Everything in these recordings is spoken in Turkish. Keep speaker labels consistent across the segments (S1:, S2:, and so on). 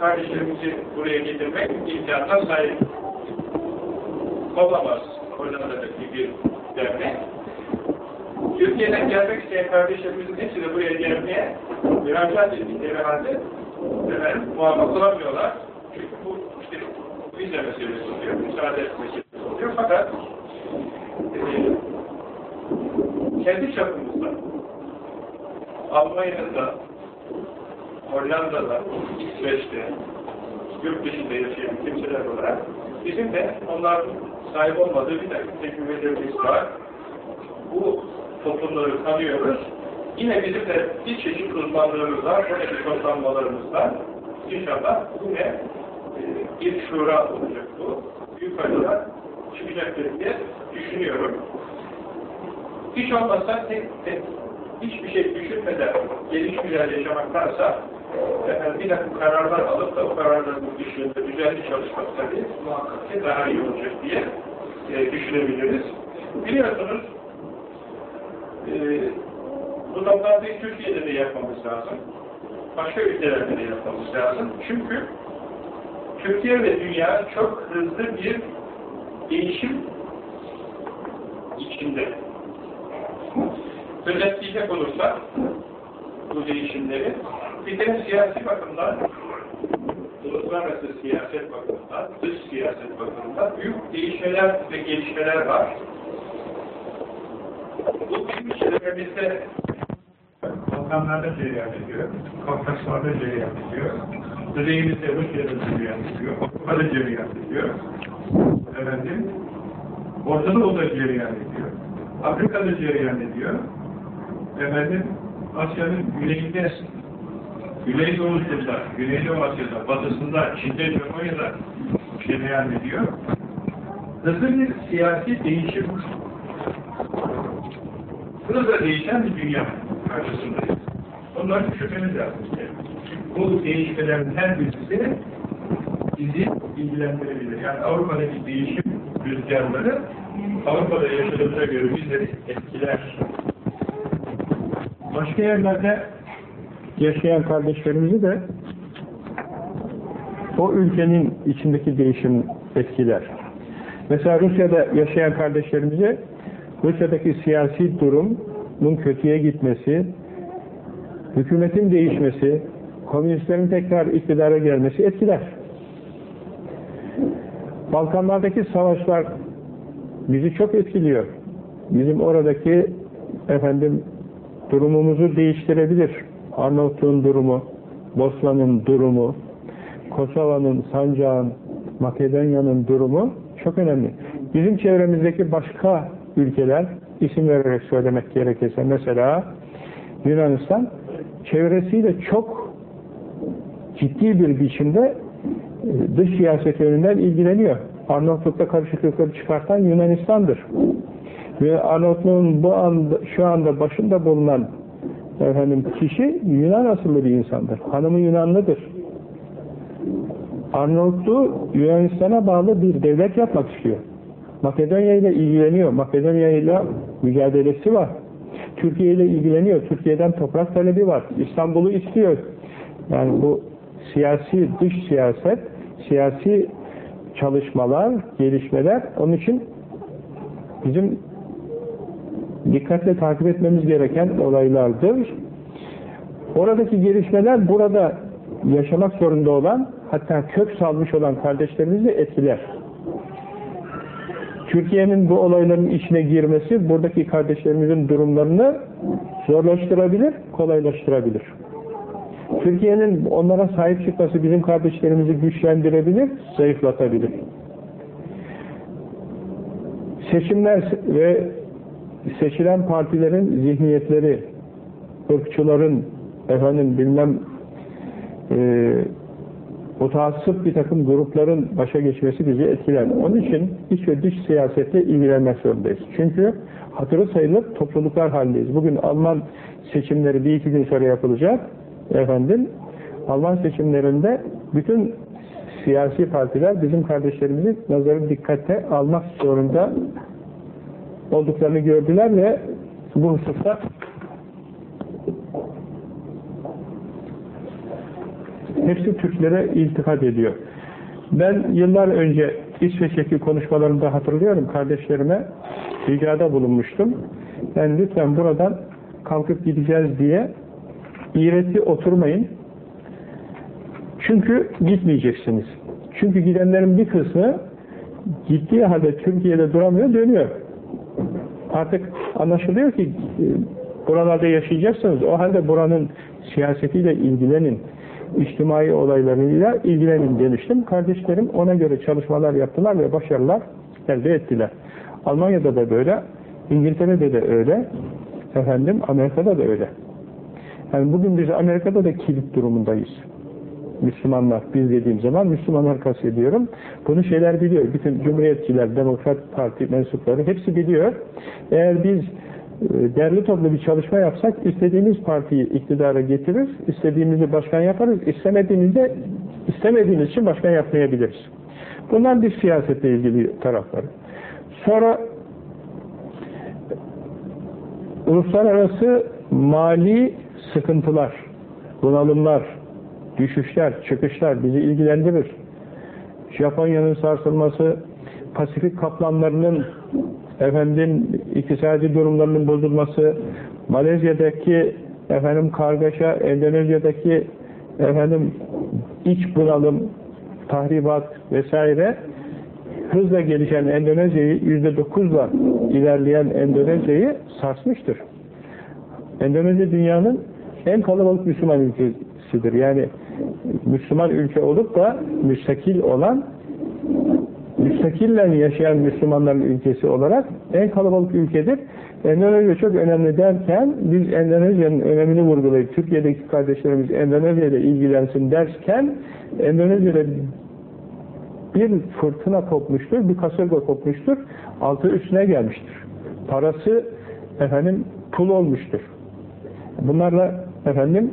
S1: Kardeşlerimizi buraya getirmek imkanına sahip olamaz Hollanda'daki bir dernek. Türkiye'den gelmek isteyen kardeşlerimizin hepsi de buraya gelmeye müracaat ettikleri halde efendim, muvaffak olamıyorlar. Çünkü bu işte vize meselesi oluyor, müsaade meselesi oluyor. Fakat e, kendi çapımızda Almanya'da, Hollanda'da, İsveç'te, yurt dışında yaşayan kimseler olarak bizim de onların sahip olmadığı bir takım tecrübelerimiz var. Bu toplumları tanıyoruz. Yine bizim de bir çeşit uzmanlığımız var, buradaki toplanmalarımızda inşallah yine e, bir şura olacak bu. Büyük faydalar çıkacaktır diye düşünüyorum. Hiç olmazsa tek, tek hiçbir şey düşünmeden geliş güzel yaşamaktansa efendim, kararlar alıp da o kararların dışında düzenli çalışmak tabii muhakkak ki daha iyi olacak diye e, düşünebiliriz. Biliyorsunuz e, bu toplantıyı Türkiye'de de yapmamız lazım. Başka ülkelerde de yapmamız lazım. Çünkü Türkiye ve dünya çok hızlı bir değişim içinde. Özetleyecek olursak bu değişimleri. Bir de siyasi bakımdan uluslararası siyaset bakımından, dış siyaset bakımından büyük değişmeler ve gelişmeler var. Bu bizim çevremizde Balkanlarda cereyan ediyor, Kafkaslarda cereyan ediyor, Kuzeyimizde Rusya'da cereyan ediyor, Avrupa'da cereyan ediyor, efendim, Orta Doğu'da cereyan ediyor, Afrika'da cereyan ediyor, efendim, Asya'nın güneyinde, Güneydoğu'sunda, Güneydoğu Asya'da, Batısında, Çin'de, Japonya'da cereyan ediyor. Hızlı bir siyasi değişim Hızla değişen bir dünya karşısındayız. Onları düşünmemiz lazım. Bu değişmelerin her birisi bizi ilgilendirebilir. Yani Avrupa'daki değişim rüzgarları Avrupa'da yaşadığımıza göre bizleri etkiler.
S2: Başka yerlerde yaşayan kardeşlerimizi de o ülkenin içindeki değişim etkiler. Mesela Rusya'da yaşayan kardeşlerimizi Rusya'daki siyasi durumun kötüye gitmesi, hükümetin değişmesi, komünistlerin tekrar iktidara gelmesi etkiler. Balkanlardaki savaşlar bizi çok etkiliyor. Bizim oradaki efendim durumumuzu değiştirebilir. Arnavutluğun durumu, Bosna'nın durumu, Kosova'nın, Sancak'ın, Makedonya'nın durumu çok önemli. Bizim çevremizdeki başka ülkeler, isim vererek söylemek gerekirse mesela Yunanistan çevresiyle çok ciddi bir biçimde e, dış siyaset yönünden ilgileniyor. Arnavutluk'ta karışıklıkları çıkartan Yunanistan'dır. Ve Arnavutluğun bu anda, şu anda başında bulunan efendim, kişi Yunan asıllı bir insandır. Hanımı Yunanlıdır. Arnavutluğu Yunanistan'a bağlı bir devlet yapmak istiyor. Makedonya ile ilgileniyor. Makedonya ile mücadelesi var. Türkiye ile ilgileniyor. Türkiye'den toprak talebi var. İstanbul'u istiyor. Yani bu siyasi, dış siyaset, siyasi çalışmalar, gelişmeler onun için bizim dikkatle takip etmemiz gereken olaylardır. Oradaki gelişmeler burada yaşamak zorunda olan hatta kök salmış olan kardeşlerimizi etkiler. Türkiye'nin bu olayların içine girmesi buradaki kardeşlerimizin durumlarını zorlaştırabilir, kolaylaştırabilir. Türkiye'nin onlara sahip çıkması bizim kardeşlerimizi güçlendirebilir, zayıflatabilir. Seçimler ve seçilen partilerin zihniyetleri, ırkçıların, efendim bilmem e, mutaassıp bir takım grupların başa geçmesi bizi etkiler. Onun için iç ve dış siyasette ilgilenmek zorundayız. Çünkü hatırı sayılır topluluklar halindeyiz. Bugün Alman seçimleri bir iki gün sonra yapılacak. Efendim, Alman seçimlerinde bütün siyasi partiler bizim kardeşlerimizi nazarı dikkate almak zorunda olduklarını gördüler ve bu hususta Hepsi Türklere iltifat ediyor. Ben yıllar önce İsveç'teki konuşmalarımda hatırlıyorum kardeşlerime ricada bulunmuştum. Yani lütfen buradan kalkıp gideceğiz diye iğreti oturmayın. Çünkü gitmeyeceksiniz. Çünkü gidenlerin bir kısmı gittiği halde Türkiye'de duramıyor, dönüyor. Artık anlaşılıyor ki e, buralarda yaşayacaksınız. O halde buranın siyasetiyle ilgilenin. içtimai olaylarıyla ilgilenin demiştim. Kardeşlerim ona göre çalışmalar yaptılar ve başarılar elde ettiler. Almanya'da da böyle, İngiltere'de de öyle, efendim Amerika'da da öyle. Yani bugün biz Amerika'da da kilit durumundayız. Müslümanlar, biz dediğim zaman Müslümanlar kastediyorum. Bunu şeyler biliyor. Bütün Cumhuriyetçiler, Demokrat Parti mensupları hepsi biliyor. Eğer biz e, derli toplu bir çalışma yapsak istediğimiz partiyi iktidara getirir, istediğimizi başkan yaparız, istemediğimizde istemediğimiz için başkan yapmayabiliriz. Bunlar bir siyasetle ilgili tarafları. Sonra uluslararası mali sıkıntılar, bunalımlar, düşüşler, çıkışlar bizi ilgilendirir. Japonya'nın sarsılması, Pasifik kaplanlarının efendim iktisadi durumlarının bozulması, Malezya'daki efendim kargaşa, Endonezya'daki efendim iç bunalım, tahribat vesaire hızla gelişen Endonezya'yı yüzde dokuzla ilerleyen Endonezya'yı sarsmıştır. Endonezya dünyanın en kalabalık Müslüman ülkesidir. Yani Müslüman ülke olup da müstakil olan müstakillen yaşayan Müslümanların ülkesi olarak en kalabalık ülkedir. Endonezya çok önemli derken biz Endonezya'nın önemini vurgulayıp Türkiye'deki kardeşlerimiz Endonezya ile ilgilensin derken Endonezya'da bir fırtına kopmuştur, bir kasırga kopmuştur, altı üstüne gelmiştir. Parası efendim pul olmuştur. Bunlarla efendim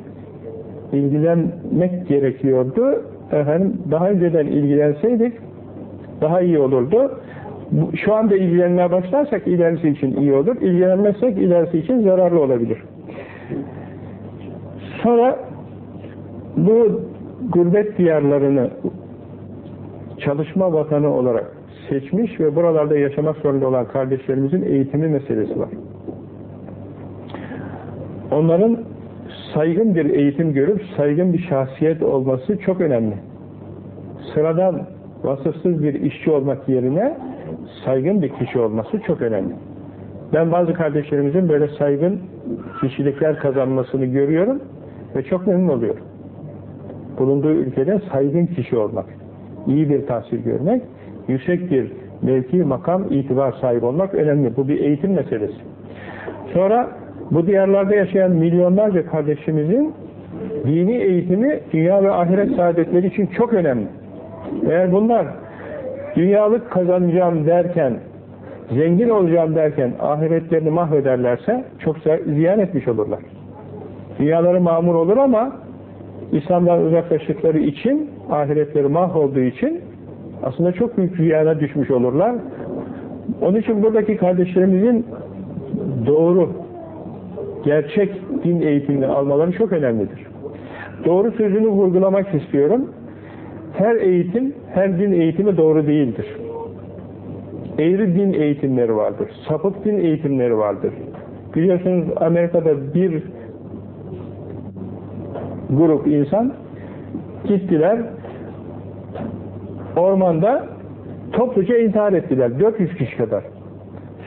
S2: ilgilenmek gerekiyordu. Efendim daha önceden ilgilenseydik daha iyi olurdu. Şu anda ilgilenmeye başlarsak ilerisi için iyi olur. İlgilenmezsek ilerisi için zararlı olabilir. Sonra bu gurbet diyarlarını çalışma vatanı olarak seçmiş ve buralarda yaşamak zorunda olan kardeşlerimizin eğitimi meselesi var. Onların saygın bir eğitim görüp saygın bir şahsiyet olması çok önemli. Sıradan vasıfsız bir işçi olmak yerine saygın bir kişi olması çok önemli. Ben bazı kardeşlerimizin böyle saygın kişilikler kazanmasını görüyorum ve çok memnun oluyorum. Bulunduğu ülkede saygın kişi olmak, iyi bir tahsil görmek, yüksek bir mevki, makam, itibar sahibi olmak önemli. Bu bir eğitim meselesi. Sonra bu diyarlarda yaşayan milyonlarca kardeşimizin dini eğitimi dünya ve ahiret saadetleri için çok önemli. Eğer bunlar dünyalık kazanacağım derken, zengin olacağım derken ahiretlerini mahvederlerse çok ziyan etmiş olurlar. Dünyaları mamur olur ama İslam'dan uzaklaştıkları için, ahiretleri mahvolduğu için aslında çok büyük ziyana düşmüş olurlar. Onun için buradaki kardeşlerimizin doğru, gerçek din eğitimini almaları çok önemlidir. Doğru sözünü vurgulamak istiyorum her eğitim, her din eğitimi doğru değildir. Eğri din eğitimleri vardır. Sapık din eğitimleri vardır. Biliyorsunuz Amerika'da bir grup insan gittiler ormanda topluca intihar ettiler. 400 kişi kadar.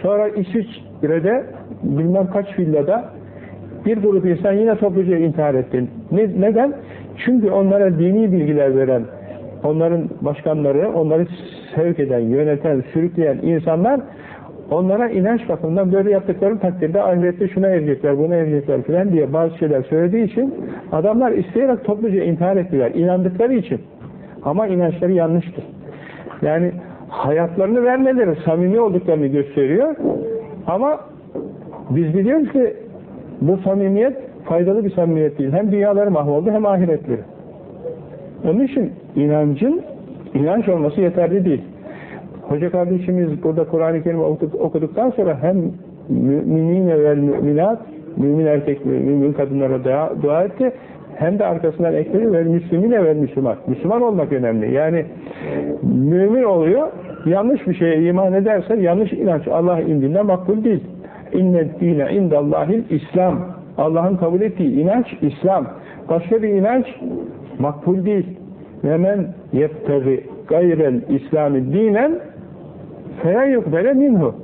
S2: Sonra İsviçre'de bilmem kaç villada bir grup insan yine topluca intihar etti. Ne, neden? Çünkü onlara dini bilgiler veren onların başkanları, onları sevk eden, yöneten, sürükleyen insanlar onlara inanç bakımından böyle yaptıkları takdirde ahirette şuna erecekler, buna erecekler filan diye bazı şeyler söylediği için adamlar isteyerek topluca intihar ettiler. inandıkları için. Ama inançları yanlıştı. Yani hayatlarını vermeleri, samimi olduklarını gösteriyor. Ama biz biliyoruz ki bu samimiyet faydalı bir samimiyet değil. Hem dünyaları mahvoldu hem ahiretleri. Onun için inancın inanç olması yeterli değil. Hoca kardeşimiz burada Kur'an-ı Kerim okuduktan sonra hem müminine ve müminat, mümin erkek, mümin kadınlara dua, dua etti, hem de arkasından ekledi ve Müslümine ve Müslüman. Müslüman olmak önemli. Yani mümin oluyor, yanlış bir şeye iman ederse yanlış inanç Allah indinde makbul değil. İnne dine indallahil İslam. Allah'ın kabul ettiği inanç İslam. Başka bir inanç makbul değil. Ve men yebtegi gayrel İslami dinen feyen yukbele minhu.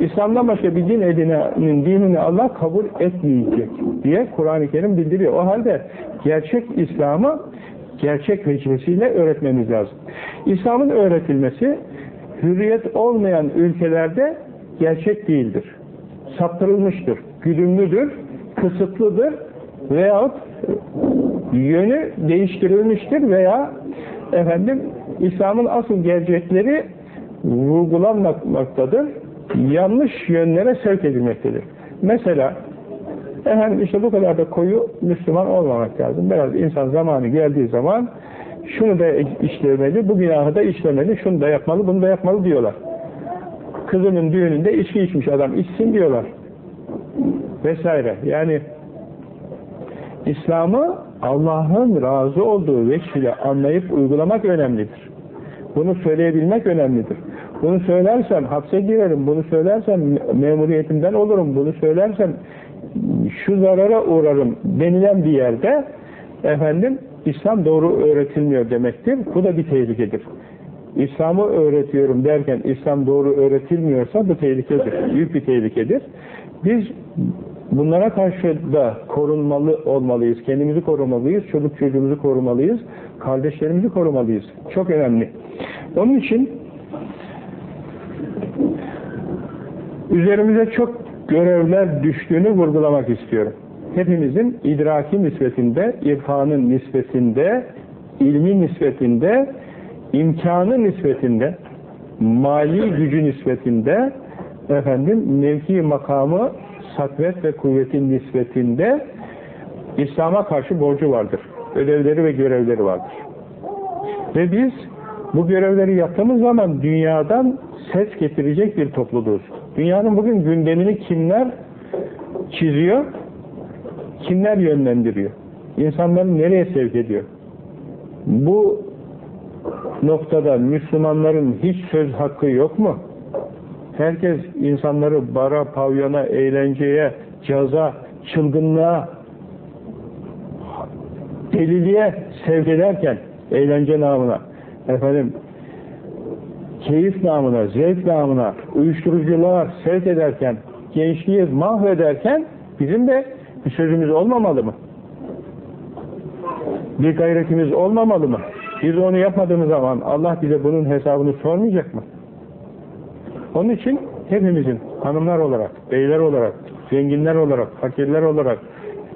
S2: İslam'dan başka bir din edinenin dinini Allah kabul etmeyecek diye Kur'an-ı Kerim bildiriyor. O halde gerçek İslam'ı gerçek vecihesiyle öğretmemiz lazım. İslam'ın öğretilmesi hürriyet olmayan ülkelerde gerçek değildir. Saptırılmıştır, güdümlüdür, kısıtlıdır veyahut yönü değiştirilmiştir veya efendim İslam'ın asıl gerçekleri vurgulanmaktadır. Yanlış yönlere sevk edilmektedir. Mesela efendim işte bu kadar da koyu Müslüman olmamak lazım. Biraz insan zamanı geldiği zaman şunu da işlemeli, bu günahı da işlemeli, şunu da yapmalı, bunu da yapmalı diyorlar. Kızının düğününde içki içmiş adam içsin diyorlar. Vesaire. Yani İslam'ı Allah'ın razı olduğu veçile anlayıp uygulamak önemlidir. Bunu söyleyebilmek önemlidir. Bunu söylersem hapse girerim, bunu söylersem memuriyetimden olurum, bunu söylersem şu zarara uğrarım denilen bir yerde efendim İslam doğru öğretilmiyor demektir. Bu da bir tehlikedir. İslam'ı öğretiyorum derken İslam doğru öğretilmiyorsa bu tehlikedir. Büyük bir tehlikedir. Biz bunlara karşı da korunmalı olmalıyız. Kendimizi korumalıyız, çocuk çocuğumuzu korumalıyız, kardeşlerimizi korumalıyız. Çok önemli. Onun için üzerimize çok görevler düştüğünü vurgulamak istiyorum. Hepimizin idraki nispetinde, irfanın nispetinde, ilmi nispetinde, imkanı nispetinde, mali gücü nispetinde, efendim mevki makamı, satvet ve kuvvetin nispetinde İslam'a karşı borcu vardır. Ödevleri ve görevleri vardır. Ve biz bu görevleri yaptığımız zaman dünyadan ses getirecek bir topluluğuz. Dünyanın bugün gündemini kimler çiziyor? Kimler yönlendiriyor? İnsanları nereye sevk ediyor? Bu noktada Müslümanların hiç söz hakkı yok mu? Herkes insanları bara, pavyona, eğlenceye, caza, çılgınlığa, deliliğe sevk ederken, eğlence namına, efendim, keyif namına, zevk namına, uyuşturucular sevk ederken, gençliği mahvederken bizim de bir sözümüz olmamalı mı? Bir gayretimiz olmamalı mı? Biz onu yapmadığımız zaman Allah bize bunun hesabını sormayacak mı? Onun için hepimizin hanımlar olarak, beyler olarak, zenginler olarak, fakirler olarak,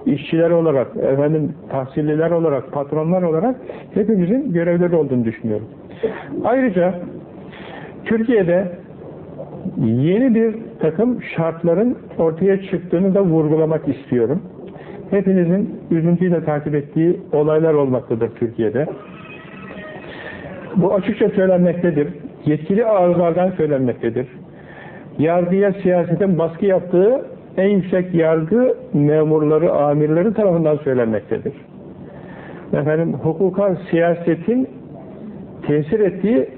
S2: işçiler olarak, efendim tahsilliler olarak, patronlar olarak hepimizin görevleri olduğunu düşünüyorum. Ayrıca Türkiye'de yeni bir takım şartların ortaya çıktığını da vurgulamak istiyorum. Hepinizin üzüntüyle takip ettiği olaylar olmaktadır Türkiye'de. Bu açıkça söylenmektedir. Yetkili ağızlardan söylenmektedir. Yargıya siyasetin baskı yaptığı en yüksek yargı memurları, amirleri tarafından söylenmektedir. Efendim, hukuka siyasetin tesir ettiği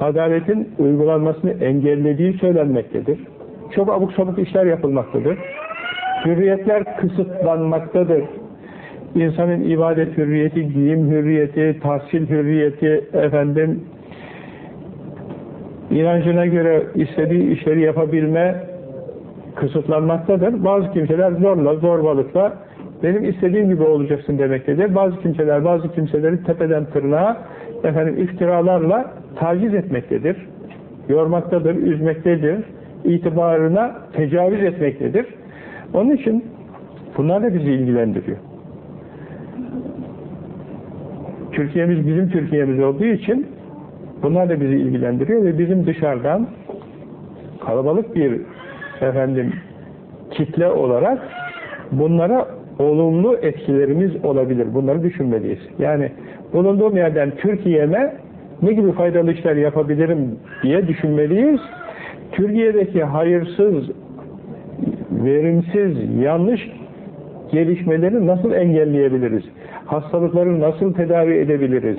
S2: adaletin uygulanmasını engellediği söylenmektedir. Çok abuk sabuk işler yapılmaktadır. Hürriyetler kısıtlanmaktadır. İnsanın ibadet hürriyeti, giyim hürriyeti, tahsil hürriyeti, efendim, inancına göre istediği işleri yapabilme kısıtlanmaktadır. Bazı kimseler zorla, zorbalıkla benim istediğim gibi olacaksın demektedir. Bazı kimseler, bazı kimseleri tepeden tırnağa efendim iftiralarla taciz etmektedir. Yormaktadır, üzmektedir. itibarına tecavüz etmektedir. Onun için bunlar da bizi ilgilendiriyor. Türkiye'miz bizim Türkiye'miz olduğu için bunlar da bizi ilgilendiriyor ve bizim dışarıdan kalabalık bir efendim kitle olarak bunlara olumlu etkilerimiz olabilir. Bunları düşünmeliyiz. Yani bulunduğum yerden Türkiye'me ne gibi faydalı işler yapabilirim diye düşünmeliyiz. Türkiye'deki hayırsız, verimsiz, yanlış gelişmeleri nasıl engelleyebiliriz? Hastalıkları nasıl tedavi edebiliriz,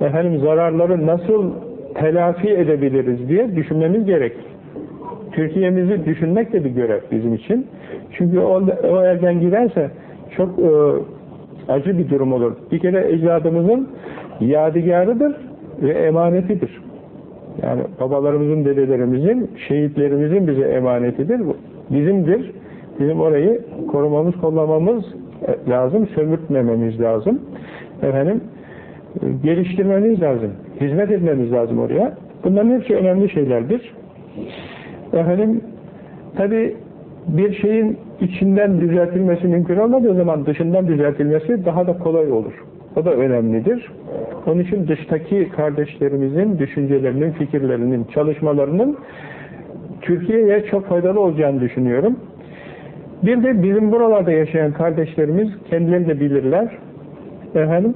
S2: efendim zararları nasıl telafi edebiliriz diye düşünmemiz gerek. Türkiye'mizi düşünmek de bir görev bizim için. Çünkü o, o elden giderse çok e, acı bir durum olur. Bir kere ecdadımızın yadigarıdır ve emanetidir. Yani babalarımızın, dedelerimizin, şehitlerimizin bize emanetidir. Bizimdir. Bizim orayı korumamız, kollamamız lazım, sömürtmememiz lazım. Efendim, geliştirmemiz lazım. Hizmet etmemiz lazım oraya. Bunların hepsi önemli şeylerdir. Efendim, tabi bir şeyin içinden düzeltilmesi mümkün olmadığı zaman dışından düzeltilmesi daha da kolay olur. O da önemlidir. Onun için dıştaki kardeşlerimizin düşüncelerinin, fikirlerinin, çalışmalarının Türkiye'ye çok faydalı olacağını düşünüyorum. Bir de bizim buralarda yaşayan kardeşlerimiz kendileri de bilirler. Efendim,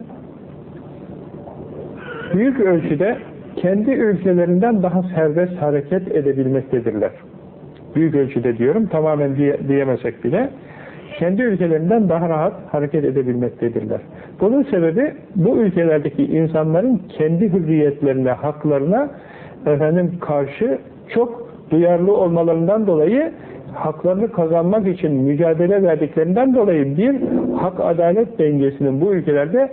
S2: büyük ölçüde kendi ülkelerinden daha serbest hareket edebilmektedirler. Büyük ölçüde diyorum, tamamen diye, diyemesek bile kendi ülkelerinden daha rahat hareket edebilmektedirler. Bunun sebebi bu ülkelerdeki insanların kendi hürriyetlerine, haklarına efendim karşı çok duyarlı olmalarından dolayı haklarını kazanmak için mücadele verdiklerinden dolayı bir hak adalet dengesinin bu ülkelerde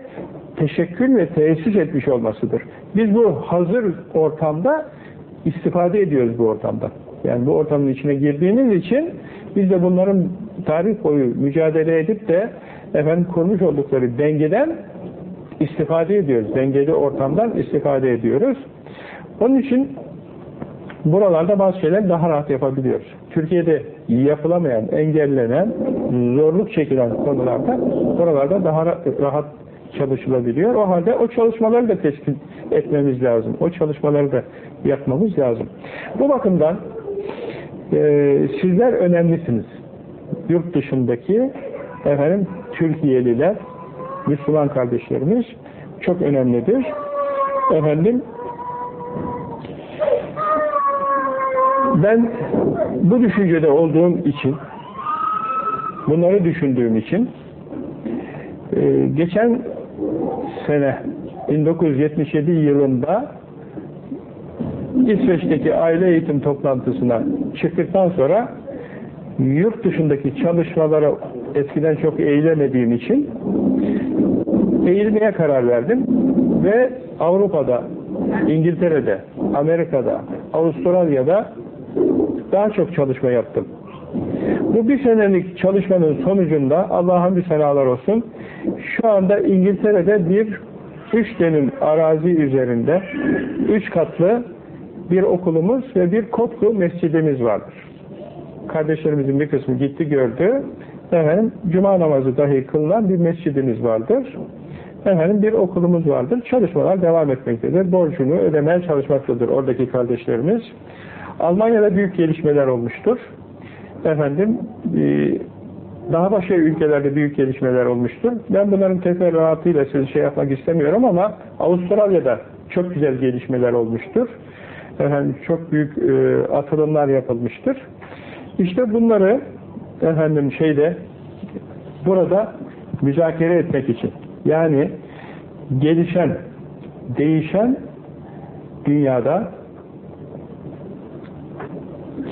S2: teşekkül ve tesis etmiş olmasıdır. Biz bu hazır ortamda istifade ediyoruz bu ortamda. Yani bu ortamın içine girdiğimiz için biz de bunların tarih boyu mücadele edip de efendim kurmuş oldukları dengeden istifade ediyoruz. Dengeli ortamdan istifade ediyoruz. Onun için buralarda bazı şeyler daha rahat yapabiliyoruz. Türkiye'de yapılamayan, engellenen, zorluk çekilen konularda buralarda daha rahat çalışılabiliyor. O halde o çalışmaları da tespit etmemiz lazım. O çalışmaları da yapmamız lazım. Bu bakımdan e, sizler önemlisiniz. Yurt dışındaki efendim Türkiye'liler, Müslüman kardeşlerimiz çok önemlidir. Efendim ben bu düşüncede olduğum için bunları düşündüğüm için e, geçen sene 1977 yılında İsveç'teki aile eğitim toplantısına çıktıktan sonra yurt dışındaki çalışmalara eskiden çok eğilemediğim için eğilmeye karar verdim ve Avrupa'da, İngiltere'de, Amerika'da, Avustralya'da daha çok çalışma yaptım. Bu bir senelik çalışmanın sonucunda Allah'ın bir senalar olsun. Şu anda İngiltere'de bir üç dönüm arazi üzerinde üç katlı bir okulumuz ve bir koplu mescidimiz vardır. Kardeşlerimizin bir kısmı gitti gördü. Efendim, cuma namazı dahi kılınan bir mescidimiz vardır. Efendim, bir okulumuz vardır. Çalışmalar devam etmektedir. Borcunu ödemeye çalışmaktadır oradaki kardeşlerimiz. Almanya'da büyük gelişmeler olmuştur. Efendim, e, daha başka ülkelerde büyük gelişmeler olmuştur. Ben bunların teferruatıyla size şey yapmak istemiyorum ama Avustralya'da çok güzel gelişmeler olmuştur. Efendim, çok büyük e, atılımlar yapılmıştır. İşte bunları efendim şeyde burada müzakere etmek için yani gelişen, değişen dünyada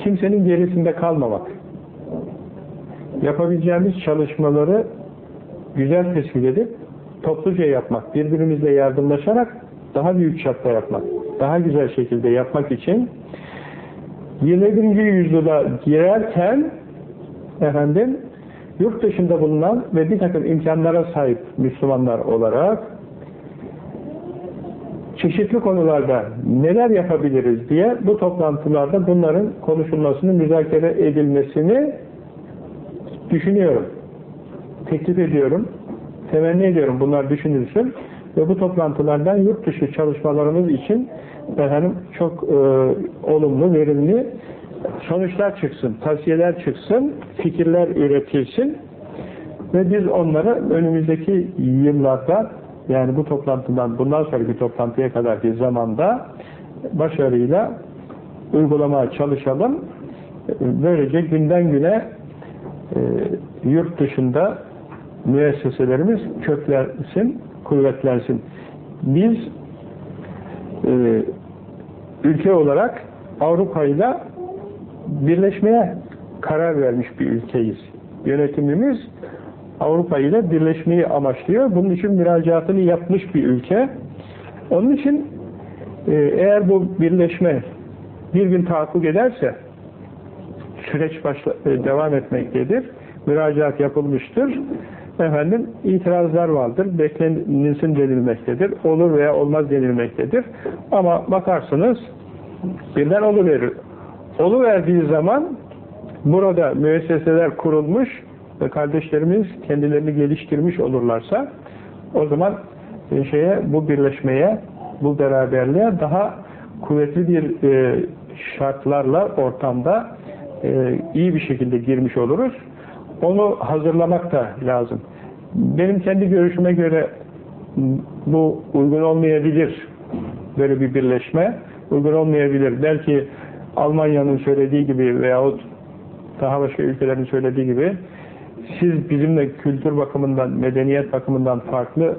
S2: kimsenin gerisinde kalmamak. Yapabileceğimiz çalışmaları güzel tespit edip topluca yapmak, birbirimizle yardımlaşarak daha büyük çapta yapmak, daha güzel şekilde yapmak için 21. yüzyıla girerken efendim yurt dışında bulunan ve bir takım imkanlara sahip Müslümanlar olarak çeşitli konularda neler yapabiliriz diye bu toplantılarda bunların konuşulmasını, müzakere edilmesini düşünüyorum. Teklif ediyorum. Temenni ediyorum bunlar düşünülsün ve bu toplantılardan yurt dışı çalışmalarımız için efendim çok e, olumlu, verimli sonuçlar çıksın, tavsiyeler çıksın, fikirler üretilsin ve biz onları önümüzdeki yıllarda yani bu toplantıdan bundan sonraki toplantıya kadar bir zamanda başarıyla uygulamaya çalışalım. Böylece günden güne e, yurt dışında müesseselerimiz köklensin, kuvvetlensin. Biz e, ülke olarak Avrupa ile birleşmeye karar vermiş bir ülkeyiz. Yönetimimiz Avrupa ile birleşmeyi amaçlıyor. Bunun için müracaatını yapmış bir ülke. Onun için e, eğer bu birleşme bir gün tahakkuk ederse süreç başla, e, devam etmektedir. Müracaat yapılmıştır. Efendim itirazlar vardır. Beklenilsin denilmektedir. Olur veya olmaz denilmektedir. Ama bakarsınız birden oluverir. Oluverdiği zaman burada müesseseler kurulmuş ve kardeşlerimiz kendilerini geliştirmiş olurlarsa o zaman e, şeye bu birleşmeye, bu beraberliğe daha kuvvetli bir e, şartlarla ortamda e, iyi bir şekilde girmiş oluruz. Onu hazırlamak da lazım. Benim kendi görüşüme göre bu uygun olmayabilir. Böyle bir birleşme uygun olmayabilir. Belki Almanya'nın söylediği gibi veyahut daha başka ülkelerin söylediği gibi siz bizimle kültür bakımından, medeniyet bakımından farklı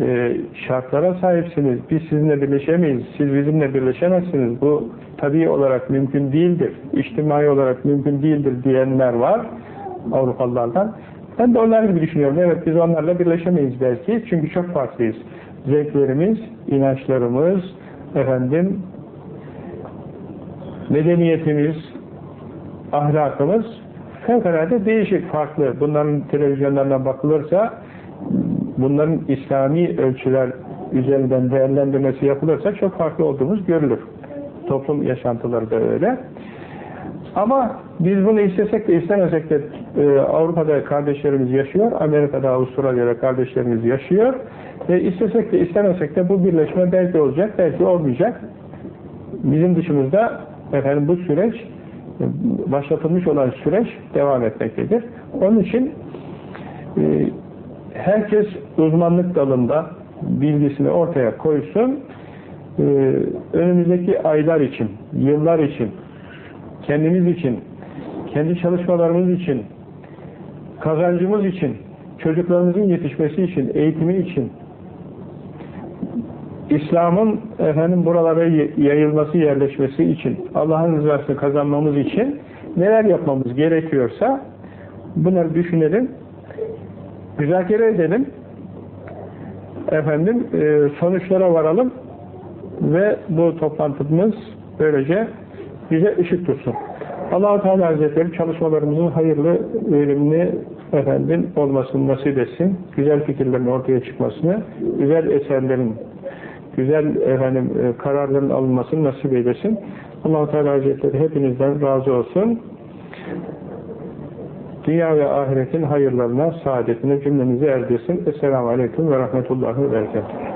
S2: e, şartlara sahipsiniz. Biz sizinle birleşemeyiz. Siz bizimle birleşemezsiniz. Bu tabii olarak mümkün değildir. İçtimai olarak mümkün değildir diyenler var Avrupalılardan. Ben de onlar gibi düşünüyorum. Evet biz onlarla birleşemeyiz belki. Çünkü çok farklıyız. Zevklerimiz, inançlarımız, efendim medeniyetimiz, ahlakımız fevkalade değişik, farklı. Bunların televizyonlarına bakılırsa bunların İslami ölçüler üzerinden değerlendirmesi yapılırsa çok farklı olduğumuz görülür. Toplum yaşantıları da öyle. Ama biz bunu istesek de istemesek de e, Avrupa'da kardeşlerimiz yaşıyor, Amerika'da, Avustralya'da kardeşlerimiz yaşıyor ve istesek de istemesek de bu birleşme belki olacak, belki olmayacak. Bizim dışımızda efendim bu süreç başlatılmış olan süreç devam etmektedir. Onun için e, herkes uzmanlık dalında bilgisini ortaya koysun. E, önümüzdeki aylar için, yıllar için, kendimiz için, kendi çalışmalarımız için, kazancımız için, çocuklarımızın yetişmesi için, eğitimi için, İslam'ın efendim buralara yayılması, yerleşmesi için, Allah'ın rızasını kazanmamız için neler yapmamız gerekiyorsa bunları düşünelim, müzakere edelim, efendim e, sonuçlara varalım ve bu toplantımız böylece bize ışık tutsun. allah Teala Hazretleri çalışmalarımızın hayırlı, verimli efendim olmasını nasip etsin. Güzel fikirlerin ortaya çıkmasını, güzel eserlerin güzel efendim e, kararların alınmasını nasip eylesin. allah Teala Hazretleri hepinizden razı olsun. Dünya ve ahiretin hayırlarına, saadetine cümlemizi erdirsin. Esselamu Aleyküm ve Rahmetullahi ve Berekatuhu.